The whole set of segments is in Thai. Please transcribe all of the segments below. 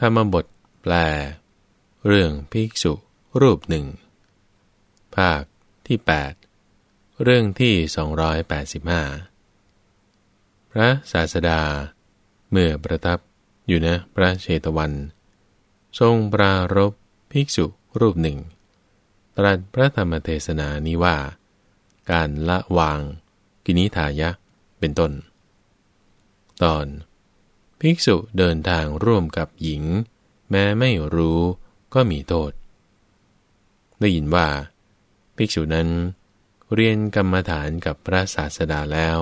ธรรมบทแปล เรื่องภิกษุรูปหนึ่ง ภาคที่ 8 เรื่องที่ 285 พระศาสดา เมื่อประทับอยู่นะพระเชตวัน ทรงปรารบภิกษุรูปหนึ่ง ตรัสพระธรรมเทศนานี้ว่า การละวาง กินิทายะเป็นต้น ตอน ภิกษุเดินทางร่วมกับหญิง แม้ไม่รู้ก็มีโทษ ได้ยินว่า ภิกษุนั้น เรียนกรรมฐานกับพระศาสดาแล้ว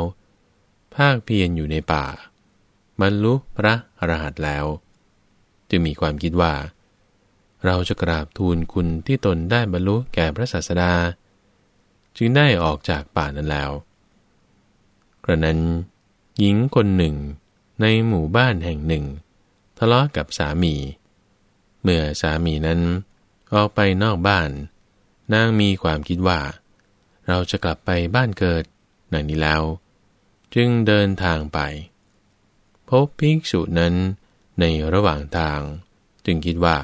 ภาคเพียรอยู่ในป่า บรรลุพระอรหันต์แล้ว จึงมีความคิดว่า เราจะกราบทูลคุณที่ตนได้บรรลุแก่พระศาสดา จึงได้ออกจากป่านั้นแล้ว กระนั้นหญิงคนหนึ่ง ในหมู่บ้านแห่งหนึ่ง ทะเลาะกับสามี เมื่อสามีนั้นออกไปนอกบ้าน นางมีความคิดว่า เราจะกลับไปบ้านเกิดนังนี้แล้ว จึงเดินทางไป พบภิกษุนั้นในระหว่างทาง จึงคิดว่า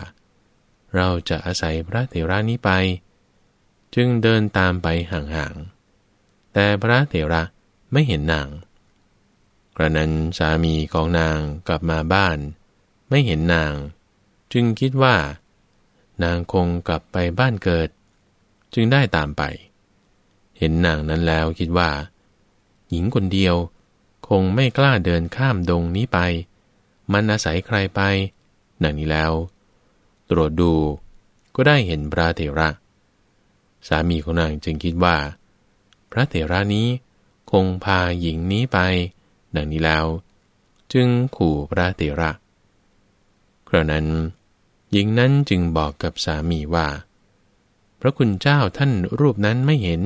เราจะอาศัยพระเถระนี้ไป จึงเดินตามไปห่างๆแต่พระเถระไม่เห็นนาง ระนั้นสามีของนางกลับมาบ้าน ไม่เห็นนาง จึงคิดว่า นางคงกลับไปบ้านเกิด จึงได้ตามไป เห็นนางนั้นแล้วคิดว่า หญิงคนเดียวคงไม่กล้าเดินข้ามดงนี้ไป มันอาศัยใครไปนังนี้แล้ว ตรวจดูก็ได้เห็นพระเถระ สามีของนางจึงคิดว่า พระเถระนี้คงพาหญิงนี้ไป ดังนี้แล้ว จึงขู่พระเถระครานั้น หญิงนั้นจึงบอกกับสามีว่า พระคุณเจ้าท่านรูปนั้นไม่เห็น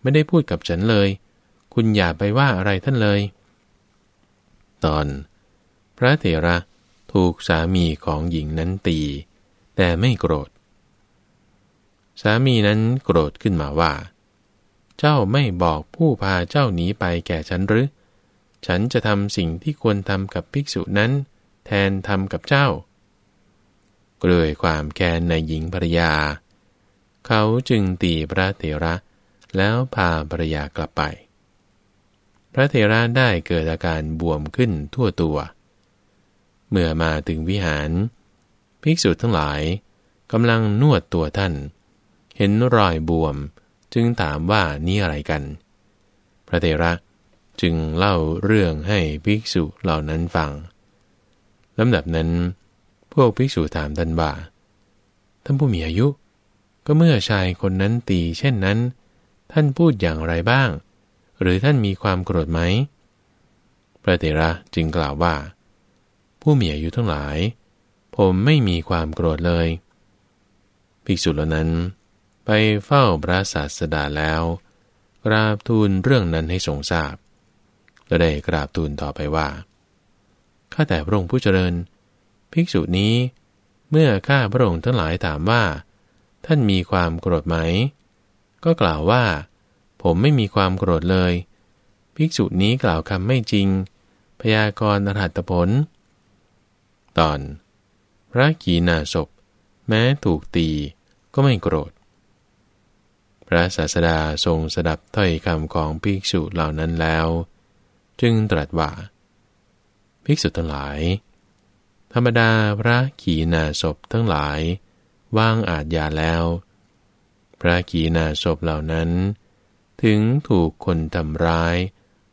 ไม่ได้พูดกับฉันเลย คุณอย่าไปว่าอะไรท่านเลย ตอน พระเถระถูกสามีของหญิงนั้นตี แต่ไม่โกรธ สามีนั้นโกรธขึ้นมาว่า เจ้าไม่บอกผู้พาเจ้าหนีไปแก่ฉันหรือ ฉันจะทำสิ่งที่ควรทำกับภิกษุนั้น แทนทำกับเจ้าเกลืยความแค้นในหญิงภรยา เขาจึงตีพระเถระ แล้วพาภรยากลับไป พระเถระได้เกิดอาการบวมขึ้นทั่วตัว เมื่อมาถึงวิหาร ภิกษุทั้งหลายกำลังนวดตัวท่าน เห็นรอยบวม จึงถามว่านี่อะไรกัน พระเถระ จึงเล่าเรื่องให้ภิกษุเหล่านั้นฟังลำดับนั้น พวกภิกษุถามท่านว่าท่านผู้มีอายุ ก็เมื่อชายคนนั้นตีเช่นนั้น ท่านพูดอย่างไรบ้าง หรือท่านมีความโกรธไหม พระเถระจึงกล่าวว่า ผู้มีอายุทั้งหลาย ผมไม่มีความโกรธเลย ภิกษุเหล่านั้น ไปเฝ้าพระศาสดาแล้วกราบทูลเรื่องนั้นให้ทรงทราบ ก็ได้กราบทูลต่อไปว่า ข้าแต่พระองค์ผู้เจริญ ภิกษุนี้ เมื่อข้าพระองค์ทั้งหลายถามว่า ท่านมีความโกรธไหม ก็กล่าวว่า ผมไม่มีความโกรธเลย ภิกษุนี้กล่าวคำไม่จริง พยากรณ์อรหัตผล ตอน พระกีนาศพ แม้ถูกตีก็ไม่โกรธ พระศาสดาทรงสดับถ้อยคำของภิกษุเหล่านั้นแล้ว จึงตรัสว่า ภิกษุทั้งหลาย ธรรมดาพระขีณาศพทั้งหลายว่างอาจยาแล้ว พระขีณาศพเหล่านั้น ถึงถูกคนทำร้าย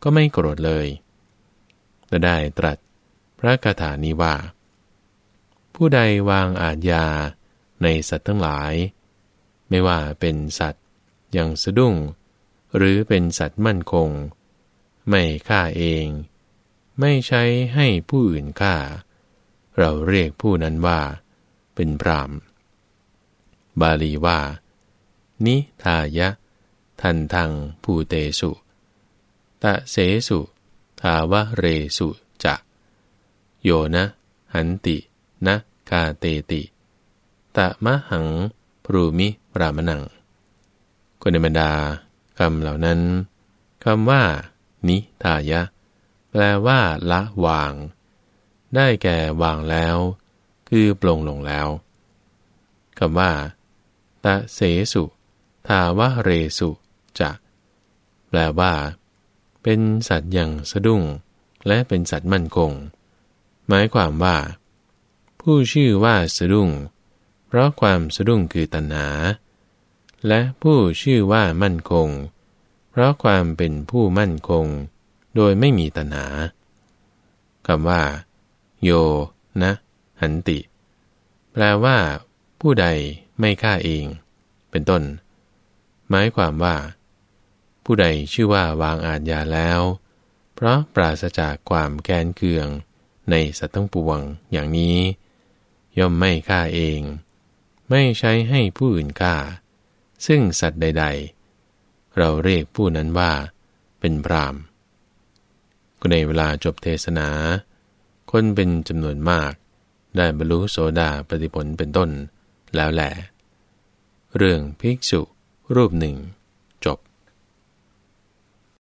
ก็ไม่โกรธเลยและได้ตรัสพระคาถานี้ว่า ผู้ใดวางอาจยาในสัตว์ทั้งหลาย ไม่ว่าเป็นสัตว์อย่างสะดุ้ง หรือเป็นสัตว์มั่นคง ไม่ฆ่าเอง ไม่ใช้ให้ผู้อื่นฆ่า เราเรียกผู้นั้นว่า เป็นพรามบาลีว่า นิทายะ ทันทังภูเตสุ ตะเสสุ ทาวะเรสุจะโยนะ หันติ นะกาเตติ ตะมะหังพรูมิรามนังคนในบรรดาคำเหล่านั้นคำว่า นิทายะ แปลว่าละวาง ได้แก่วางแล้ว คือปลงลงแล้วคำว่าตะเสสุทาวะเรสุจะแปลว่า เป็นสัตว์อย่างสะดุ้ง และเป็นสัตว์มั่นคง หมายความว่า ผู้ชื่อว่าสะดุ้ง เพราะความสะดุ้งคือตัณหา และผู้ชื่อว่ามั่นคงเราะความเป็นผู้มั่นคง โดยไม่มีตัณหาคำว่า โย นะ หันติ แปลว่า ผู้ใดไม่ฆ่าเอง เป็นต้น หมายความว่า ผู้ใดชื่อว่าวางอาญญาแล้ว เพราะปราศจากความแกนเคือง ในสัตว์ทั้งปวงอย่างนี้ ย่อมไม่ฆ่าเอง ไม่ใช้ให้ผู้อื่นฆ่า ซึ่งสัตว์ใด ๆ เราเรียกผู้นั้นว่า เป็นพรามก็ในเวลาจบเทศนา คนเป็นจำนวนมาก ได้บรรลุโสดาปฏิผลเป็นต้นแล้วแหละเรื่องภิกษุรูปหนึ่ง